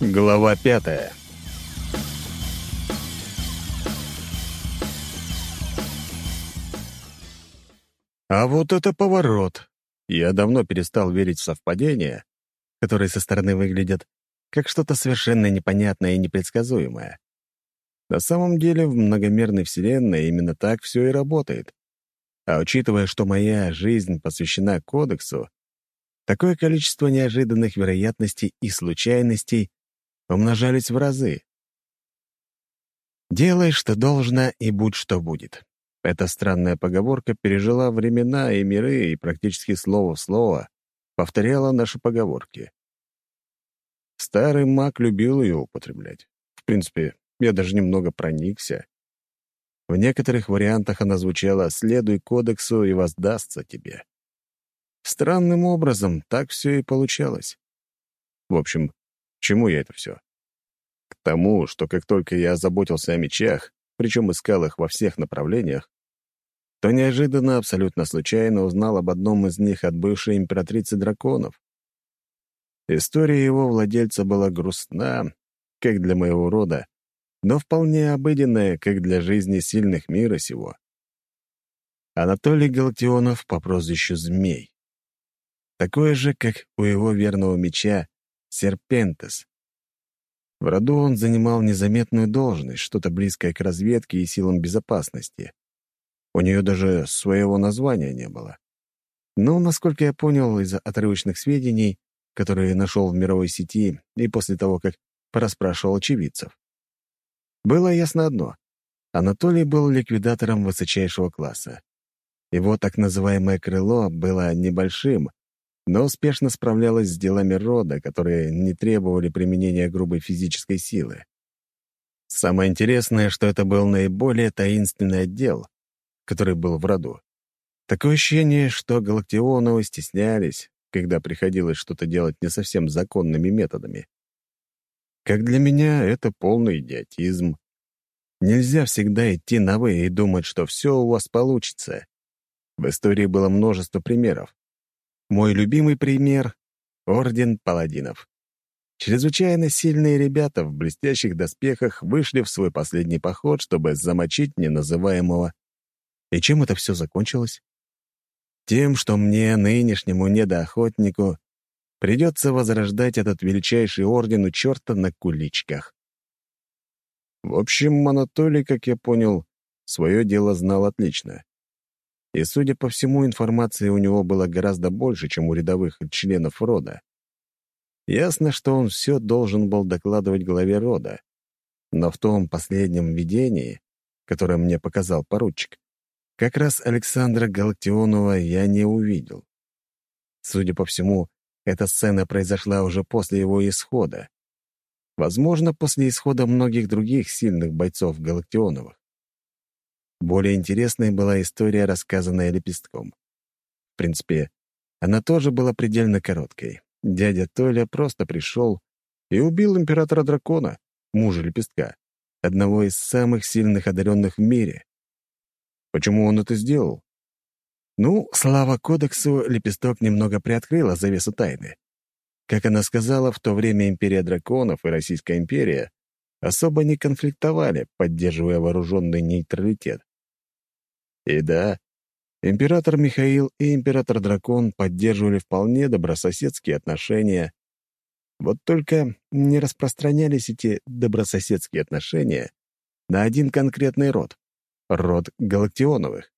Глава пятая. А вот это поворот! Я давно перестал верить в совпадения, которые со стороны выглядят как что-то совершенно непонятное и непредсказуемое. На самом деле в многомерной вселенной именно так все и работает. А учитывая, что моя жизнь посвящена кодексу, такое количество неожиданных вероятностей и случайностей умножались в разы. «Делай, что должно, и будь, что будет». Эта странная поговорка пережила времена и миры и практически слово в слово повторяла наши поговорки. Старый маг любил ее употреблять. В принципе, я даже немного проникся. В некоторых вариантах она звучала «следуй кодексу и воздастся тебе». Странным образом так все и получалось. В общем, чему я это все? К тому, что как только я озаботился о мечах, причем искал их во всех направлениях, то неожиданно, абсолютно случайно узнал об одном из них от бывшей императрицы драконов. История его владельца была грустна, как для моего рода, но вполне обыденная, как для жизни сильных мира сего. Анатолий Галактионов по прозвищу Змей. Такое же, как у его верного меча Серпентес. В роду он занимал незаметную должность, что-то близкое к разведке и силам безопасности. У нее даже своего названия не было. Но, насколько я понял из отрывочных сведений, которые нашел в мировой сети и после того, как порасспрашивал очевидцев, было ясно одно — Анатолий был ликвидатором высочайшего класса. Его так называемое крыло было небольшим, но успешно справлялась с делами рода, которые не требовали применения грубой физической силы. Самое интересное, что это был наиболее таинственный отдел, который был в роду. Такое ощущение, что Галактионовы стеснялись, когда приходилось что-то делать не совсем законными методами. Как для меня, это полный идиотизм. Нельзя всегда идти на «вы» и думать, что все у вас получится. В истории было множество примеров. Мой любимый пример — Орден Паладинов. Чрезвычайно сильные ребята в блестящих доспехах вышли в свой последний поход, чтобы замочить неназываемого. И чем это все закончилось? Тем, что мне, нынешнему недоохотнику, придется возрождать этот величайший орден у черта на куличках. В общем, Анатолий, как я понял, свое дело знал отлично и, судя по всему, информации у него было гораздо больше, чем у рядовых членов рода. Ясно, что он все должен был докладывать главе рода. Но в том последнем видении, которое мне показал поручик, как раз Александра Галактионова я не увидел. Судя по всему, эта сцена произошла уже после его исхода. Возможно, после исхода многих других сильных бойцов Галактионовых. Более интересной была история, рассказанная Лепестком. В принципе, она тоже была предельно короткой. Дядя Толя просто пришел и убил императора дракона, мужа Лепестка, одного из самых сильных одаренных в мире. Почему он это сделал? Ну, слава кодексу, Лепесток немного приоткрыла завесу тайны. Как она сказала, в то время империя драконов и Российская империя особо не конфликтовали, поддерживая вооруженный нейтралитет. И да, император Михаил и император-дракон поддерживали вполне добрососедские отношения. Вот только не распространялись эти добрососедские отношения на один конкретный род — род Галактионовых.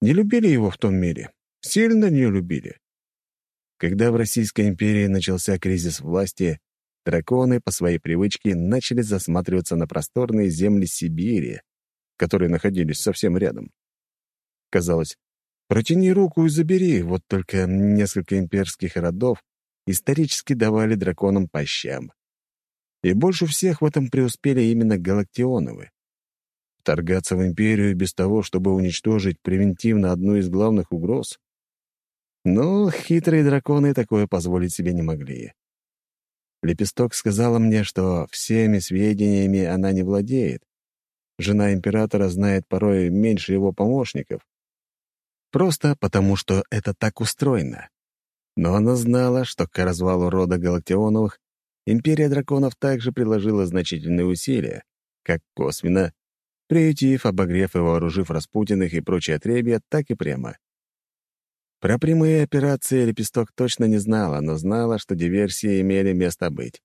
Не любили его в том мире, сильно не любили. Когда в Российской империи начался кризис власти, драконы по своей привычке начали засматриваться на просторные земли Сибири, которые находились совсем рядом. Казалось, протяни руку и забери, вот только несколько имперских родов исторически давали драконам по щам. И больше всех в этом преуспели именно Галактионовы. Вторгаться в империю без того, чтобы уничтожить превентивно одну из главных угроз? Ну, хитрые драконы такое позволить себе не могли. Лепесток сказала мне, что всеми сведениями она не владеет. Жена императора знает порой меньше его помощников, Просто потому, что это так устроено. Но она знала, что к развалу рода Галактионовых Империя драконов также приложила значительные усилия, как косвенно, приютив, обогрев и вооружив Распутиных и прочие отребья, так и прямо. Про прямые операции Лепесток точно не знала, но знала, что диверсии имели место быть.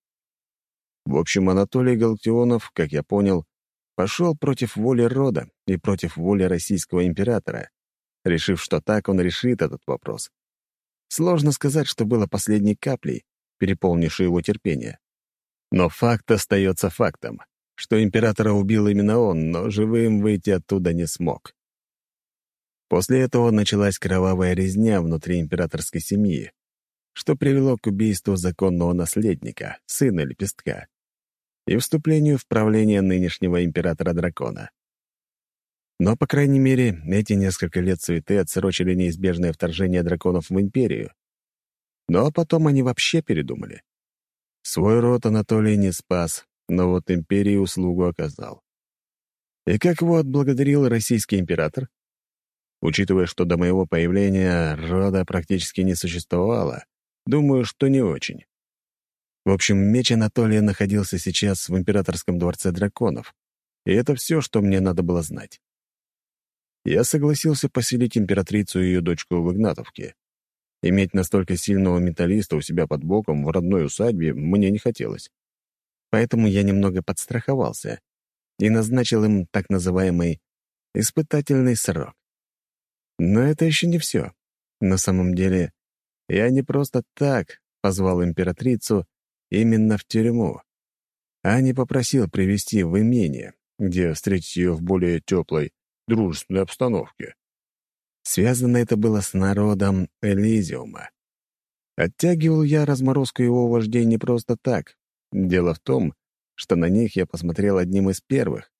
В общем, Анатолий Галактионов, как я понял, пошел против воли рода и против воли российского императора, решив, что так он решит этот вопрос. Сложно сказать, что было последней каплей, переполнившей его терпение. Но факт остается фактом, что императора убил именно он, но живым выйти оттуда не смог. После этого началась кровавая резня внутри императорской семьи, что привело к убийству законного наследника, сына Лепестка, и вступлению в правление нынешнего императора-дракона. Но, по крайней мере, эти несколько лет суеты отсрочили неизбежное вторжение драконов в империю. Но потом они вообще передумали. Свой род Анатолий не спас, но вот империи услугу оказал. И как его отблагодарил российский император? Учитывая, что до моего появления рода практически не существовало, думаю, что не очень. В общем, меч Анатолия находился сейчас в императорском дворце драконов, и это все, что мне надо было знать. Я согласился поселить императрицу и ее дочку в Игнатовке. Иметь настолько сильного менталиста у себя под боком в родной усадьбе мне не хотелось. Поэтому я немного подстраховался и назначил им так называемый испытательный срок. Но это еще не все. На самом деле, я не просто так позвал императрицу именно в тюрьму, а не попросил привести в имение, где встретить ее в более теплой, дружественной обстановке. Связано это было с народом Элизиума. Оттягивал я разморозку его вождей не просто так. Дело в том, что на них я посмотрел одним из первых.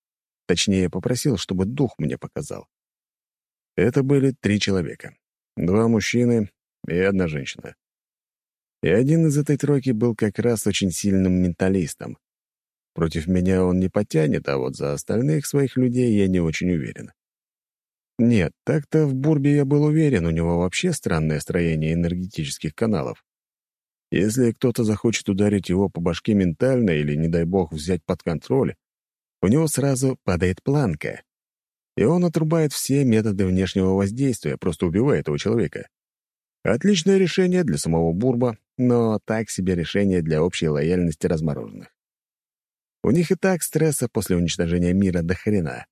Точнее, попросил, чтобы дух мне показал. Это были три человека. Два мужчины и одна женщина. И один из этой тройки был как раз очень сильным менталистом. Против меня он не потянет, а вот за остальных своих людей я не очень уверен. Нет, так-то в Бурбе я был уверен, у него вообще странное строение энергетических каналов. Если кто-то захочет ударить его по башке ментально или, не дай бог, взять под контроль, у него сразу падает планка. И он отрубает все методы внешнего воздействия, просто убивая этого человека. Отличное решение для самого Бурба, но так себе решение для общей лояльности размороженных. У них и так стресса после уничтожения мира до хрена.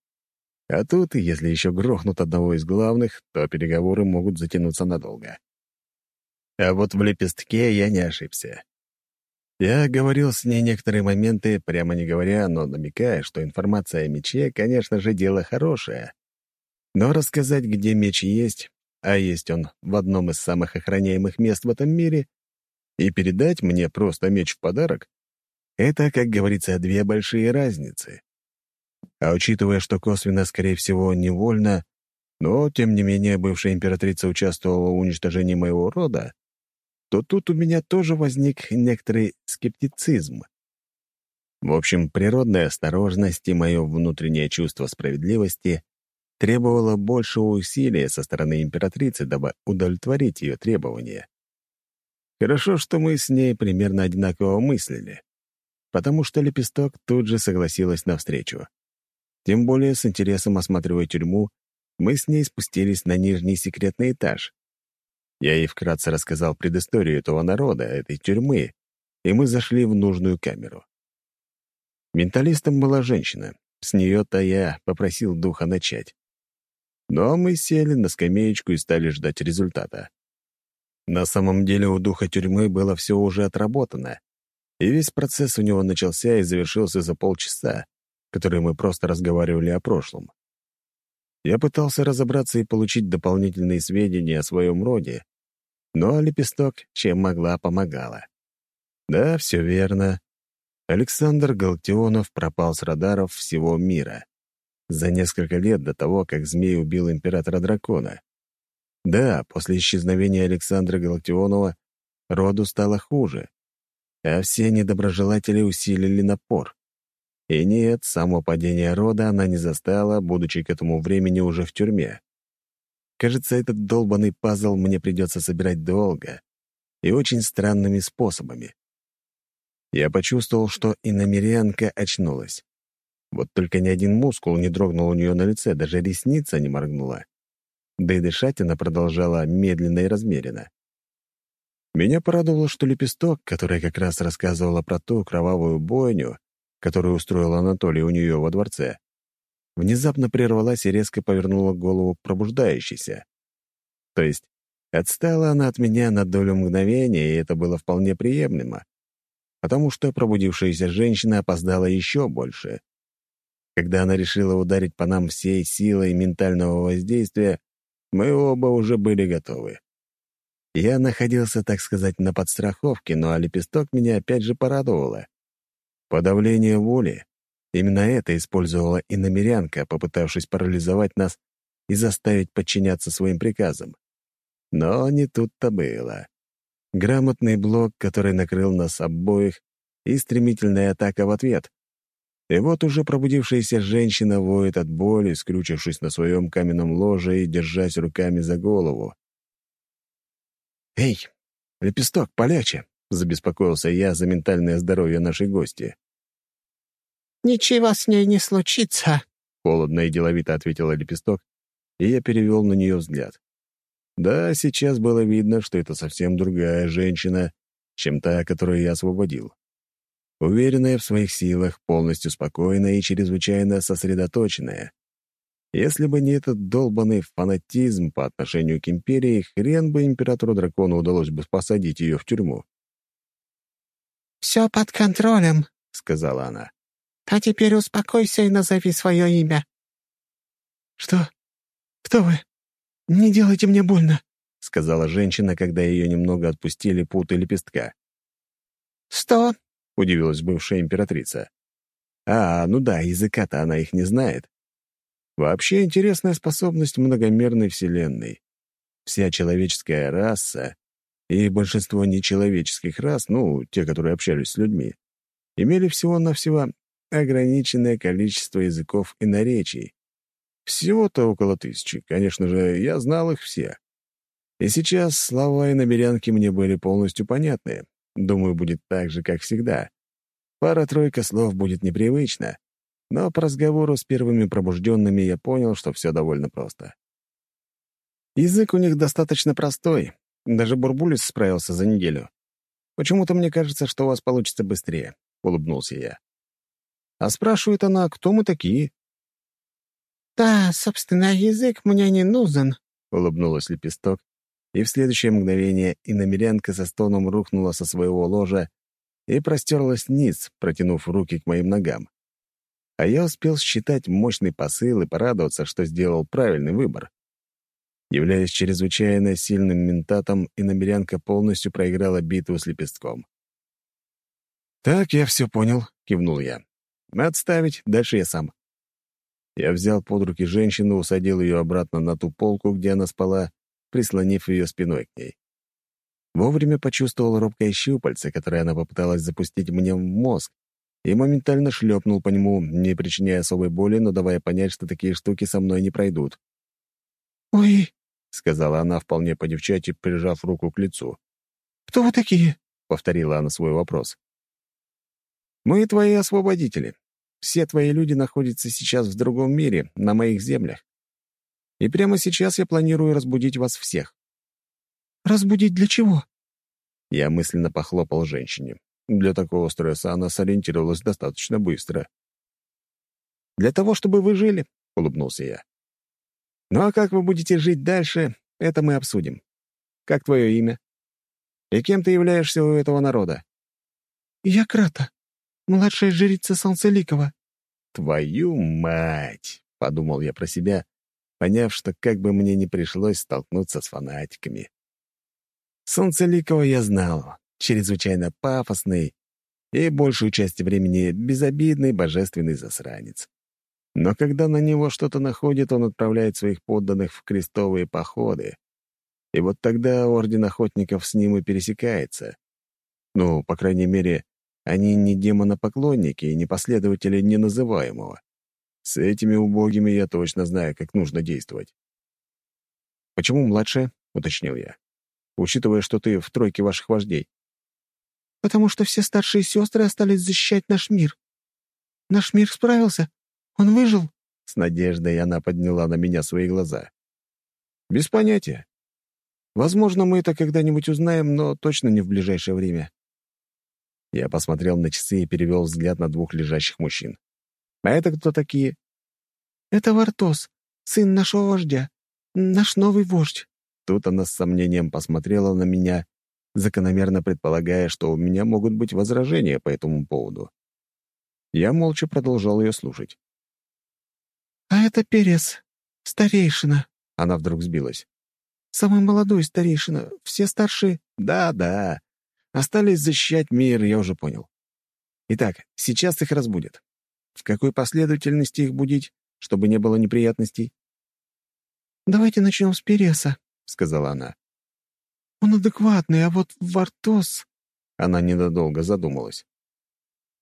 А тут, если еще грохнут одного из главных, то переговоры могут затянуться надолго. А вот в лепестке я не ошибся. Я говорил с ней некоторые моменты, прямо не говоря, но намекая, что информация о мече, конечно же, дело хорошее. Но рассказать, где меч есть, а есть он в одном из самых охраняемых мест в этом мире, и передать мне просто меч в подарок — это, как говорится, две большие разницы. А учитывая, что косвенно, скорее всего, невольно, но, тем не менее, бывшая императрица участвовала в уничтожении моего рода, то тут у меня тоже возник некоторый скептицизм. В общем, природная осторожность и мое внутреннее чувство справедливости требовало большего усилия со стороны императрицы, дабы удовлетворить ее требования. Хорошо, что мы с ней примерно одинаково мыслили, потому что Лепесток тут же согласилась на встречу. Тем более, с интересом осматривая тюрьму, мы с ней спустились на нижний секретный этаж. Я ей вкратце рассказал предысторию этого народа, этой тюрьмы, и мы зашли в нужную камеру. Менталистом была женщина. С нее-то я попросил духа начать. Но мы сели на скамеечку и стали ждать результата. На самом деле у духа тюрьмы было все уже отработано, и весь процесс у него начался и завершился за полчаса, которые мы просто разговаривали о прошлом. Я пытался разобраться и получить дополнительные сведения о своем роде, но лепесток, чем могла, помогала. Да, все верно. Александр Галактионов пропал с радаров всего мира за несколько лет до того, как змей убил императора-дракона. Да, после исчезновения Александра Галактионова роду стало хуже, а все недоброжелатели усилили напор. И нет, само падение рода она не застала, будучи к этому времени уже в тюрьме. Кажется, этот долбанный пазл мне придется собирать долго и очень странными способами. Я почувствовал, что иномерянка очнулась. Вот только ни один мускул не дрогнул у нее на лице, даже ресница не моргнула. Да и дышать она продолжала медленно и размеренно. Меня порадовало, что лепесток, которая как раз рассказывала про ту кровавую бойню, которую устроил Анатолий у нее во дворце, внезапно прервалась и резко повернула голову пробуждающейся. То есть отстала она от меня на долю мгновения, и это было вполне приемлемо, потому что пробудившаяся женщина опоздала еще больше. Когда она решила ударить по нам всей силой ментального воздействия, мы оба уже были готовы. Я находился, так сказать, на подстраховке, но а лепесток меня опять же порадовало. Подавление воли — именно это использовала и намерянка, попытавшись парализовать нас и заставить подчиняться своим приказам. Но не тут-то было. Грамотный блок, который накрыл нас обоих, и стремительная атака в ответ. И вот уже пробудившаяся женщина воет от боли, скрючившись на своем каменном ложе и держась руками за голову. «Эй, лепесток, полегче!» — забеспокоился я за ментальное здоровье нашей гости. «Ничего с ней не случится», — холодно и деловито ответила лепесток, и я перевел на нее взгляд. Да, сейчас было видно, что это совсем другая женщина, чем та, которую я освободил. Уверенная в своих силах, полностью спокойная и чрезвычайно сосредоточенная. Если бы не этот долбанный фанатизм по отношению к империи, хрен бы императору-дракону удалось бы посадить ее в тюрьму. «Все под контролем», — сказала она. «А теперь успокойся и назови свое имя». «Что? Кто вы? Не делайте мне больно», — сказала женщина, когда ее немного отпустили путы лепестка. «Что?» — удивилась бывшая императрица. «А, ну да, языка-то она их не знает. Вообще интересная способность многомерной Вселенной. Вся человеческая раса и большинство нечеловеческих рас, ну, те, которые общались с людьми, имели всего-навсего ограниченное количество языков и наречий. Всего-то около тысячи. Конечно же, я знал их все. И сейчас слова и намерянки мне были полностью понятны. Думаю, будет так же, как всегда. Пара-тройка слов будет непривычно, но по разговору с первыми пробужденными я понял, что все довольно просто. Язык у них достаточно простой. Даже Бурбулис справился за неделю. Почему-то мне кажется, что у вас получится быстрее, — улыбнулся я. А спрашивает она, кто мы такие? «Да, собственно, язык мне не нужен», — улыбнулась лепесток, и в следующее мгновение иномерянка со стоном рухнула со своего ложа и простерлась вниз, протянув руки к моим ногам а я успел считать мощный посыл и порадоваться, что сделал правильный выбор. Являясь чрезвычайно сильным ментатом, иномерянка полностью проиграла битву с лепестком. «Так, я все понял», — кивнул я. «Отставить, дальше я сам». Я взял под руки женщину, усадил ее обратно на ту полку, где она спала, прислонив ее спиной к ней. Вовремя почувствовал робкое щупальце, которое она попыталась запустить мне в мозг, и моментально шлепнул по нему, не причиняя особой боли, но давая понять, что такие штуки со мной не пройдут. «Ой», — сказала она вполне по-девчачьи, прижав руку к лицу. «Кто вы такие?» — повторила она свой вопрос. «Мы твои освободители. Все твои люди находятся сейчас в другом мире, на моих землях. И прямо сейчас я планирую разбудить вас всех». «Разбудить для чего?» Я мысленно похлопал женщине. Для такого стресса она сориентировалась достаточно быстро. «Для того, чтобы вы жили», — улыбнулся я. «Ну а как вы будете жить дальше, это мы обсудим. Как твое имя? И кем ты являешься у этого народа?» «Я Крата, младшая жрица Солнцеликова». «Твою мать!» — подумал я про себя, поняв, что как бы мне не пришлось столкнуться с фанатиками. Солнцеликова я знал, чрезвычайно пафосный и большую часть времени безобидный божественный засранец. Но когда на него что-то находит, он отправляет своих подданных в крестовые походы. И вот тогда Орден Охотников с ним и пересекается. Ну, по крайней мере, они не демонопоклонники и не последователи неназываемого. С этими убогими я точно знаю, как нужно действовать. «Почему младшая?» — уточнил я. «Учитывая, что ты в тройке ваших вождей». «Потому что все старшие сестры остались защищать наш мир. Наш мир справился. Он выжил». С надеждой она подняла на меня свои глаза. «Без понятия. Возможно, мы это когда-нибудь узнаем, но точно не в ближайшее время». Я посмотрел на часы и перевел взгляд на двух лежащих мужчин. «А это кто такие?» «Это Вартос, сын нашего вождя, наш новый вождь». Тут она с сомнением посмотрела на меня, закономерно предполагая, что у меня могут быть возражения по этому поводу. Я молча продолжал ее слушать. «А это Перес, старейшина». Она вдруг сбилась. «Самый молодой старейшина, все старшие...» «Да-да, остались защищать мир, я уже понял. Итак, сейчас их разбудят. В какой последовательности их будить, чтобы не было неприятностей?» «Давайте начнем с Переса», — сказала она. «Он адекватный, а вот Вартос...» Она ненадолго задумалась.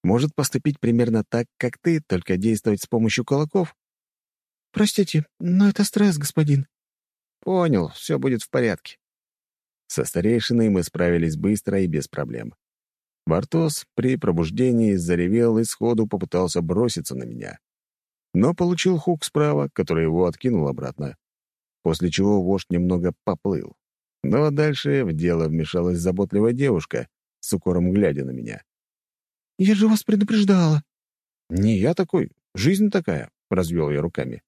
«Может поступить примерно так, как ты, только действовать с помощью кулаков?» «Простите, но это стресс, господин». «Понял, все будет в порядке». Со старейшиной мы справились быстро и без проблем. Вартос при пробуждении заревел и сходу попытался броситься на меня. Но получил хук справа, который его откинул обратно, после чего вождь немного поплыл. Но дальше в дело вмешалась заботливая девушка, с укором глядя на меня. «Я же вас предупреждала». «Не я такой, жизнь такая», — развел я руками.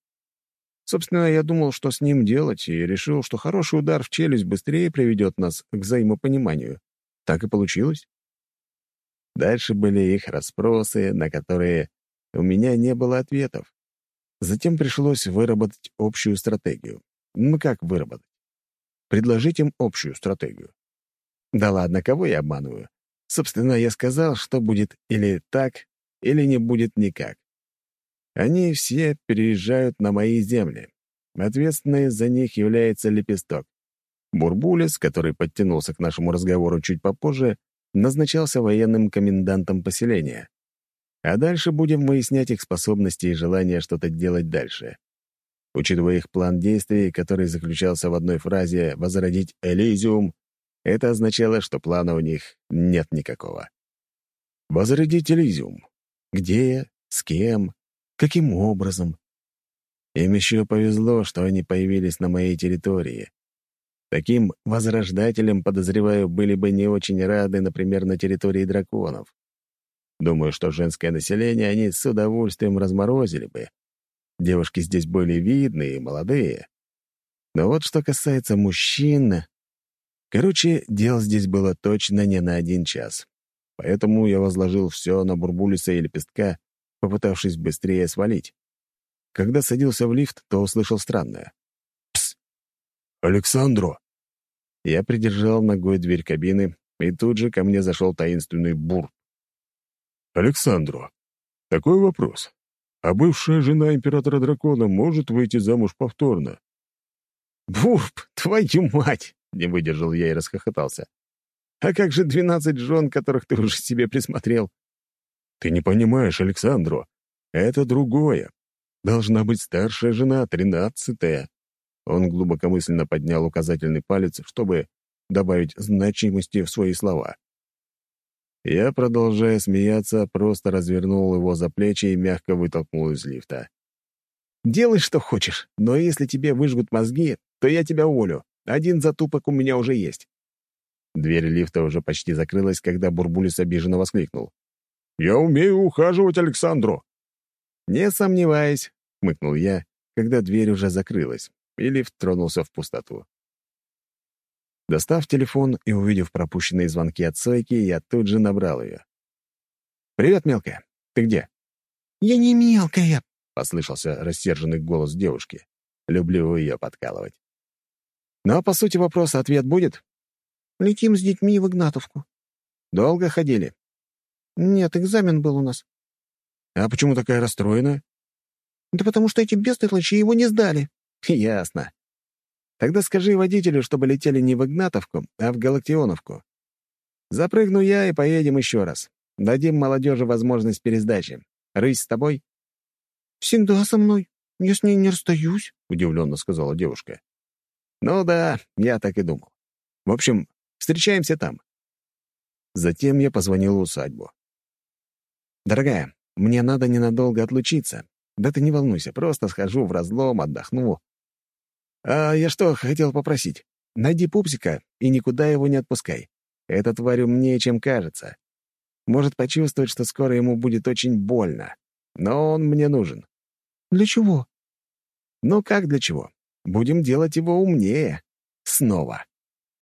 Собственно, я думал, что с ним делать, и решил, что хороший удар в челюсть быстрее приведет нас к взаимопониманию. Так и получилось. Дальше были их расспросы, на которые у меня не было ответов. Затем пришлось выработать общую стратегию. Ну как выработать? Предложить им общую стратегию. Да ладно, кого я обманываю? Собственно, я сказал, что будет или так, или не будет никак. Они все переезжают на мои земли. Ответственной за них является Лепесток. Бурбулис, который подтянулся к нашему разговору чуть попозже, назначался военным комендантом поселения. А дальше будем выяснять их способности и желание что-то делать дальше. Учитывая их план действий, который заключался в одной фразе «возродить Элизиум», это означало, что плана у них нет никакого. Возродить Элизиум. Где, с кем, Каким образом? Им еще повезло, что они появились на моей территории. Таким возрождателям, подозреваю, были бы не очень рады, например, на территории драконов. Думаю, что женское население они с удовольствием разморозили бы. Девушки здесь были видные и молодые. Но вот что касается мужчин... Короче, дел здесь было точно не на один час. Поэтому я возложил все на Бурбулиса и Лепестка попытавшись быстрее свалить. Когда садился в лифт, то услышал странное. «Пс! Александро!» Я придержал ногой дверь кабины, и тут же ко мне зашел таинственный бур. «Александро, такой вопрос. А бывшая жена императора дракона может выйти замуж повторно?» «Бурб, твою мать!» — не выдержал я и расхохотался. «А как же двенадцать жен, которых ты уже себе присмотрел?» Ты не понимаешь, Александру. Это другое. Должна быть старшая жена, тринадцатая. Он глубокомысленно поднял указательный палец, чтобы добавить значимости в свои слова. Я, продолжая смеяться, просто развернул его за плечи и мягко вытолкнул из лифта. «Делай, что хочешь, но если тебе выжгут мозги, то я тебя уволю. Один затупок у меня уже есть». Дверь лифта уже почти закрылась, когда Бурбулис обиженно воскликнул. Я умею ухаживать Александру». «Не сомневаюсь», — хмыкнул я, когда дверь уже закрылась, и лифт тронулся в пустоту. Достав телефон и увидев пропущенные звонки от Сойки, я тут же набрал ее. «Привет, мелкая. Ты где?» «Я не мелкая», — послышался рассерженный голос девушки. Люблю ее подкалывать. «Но, по сути вопроса, ответ будет?» «Летим с детьми в Игнатовку». «Долго ходили?» «Нет, экзамен был у нас». «А почему такая расстроена?» «Да потому что эти бестолочи его не сдали». «Ясно. Тогда скажи водителю, чтобы летели не в Игнатовку, а в Галактионовку. Запрыгну я и поедем еще раз. Дадим молодежи возможность пересдачи. Рысь с тобой?» «Всегда со мной. Я с ней не расстаюсь», — удивленно сказала девушка. «Ну да, я так и думал. В общем, встречаемся там. Затем я позвонил в усадьбу. «Дорогая, мне надо ненадолго отлучиться. Да ты не волнуйся, просто схожу в разлом, отдохну. А я что хотел попросить? Найди пупсика и никуда его не отпускай. Эта тварь умнее, чем кажется. Может почувствовать, что скоро ему будет очень больно. Но он мне нужен. Для чего? Ну как для чего? Будем делать его умнее. Снова.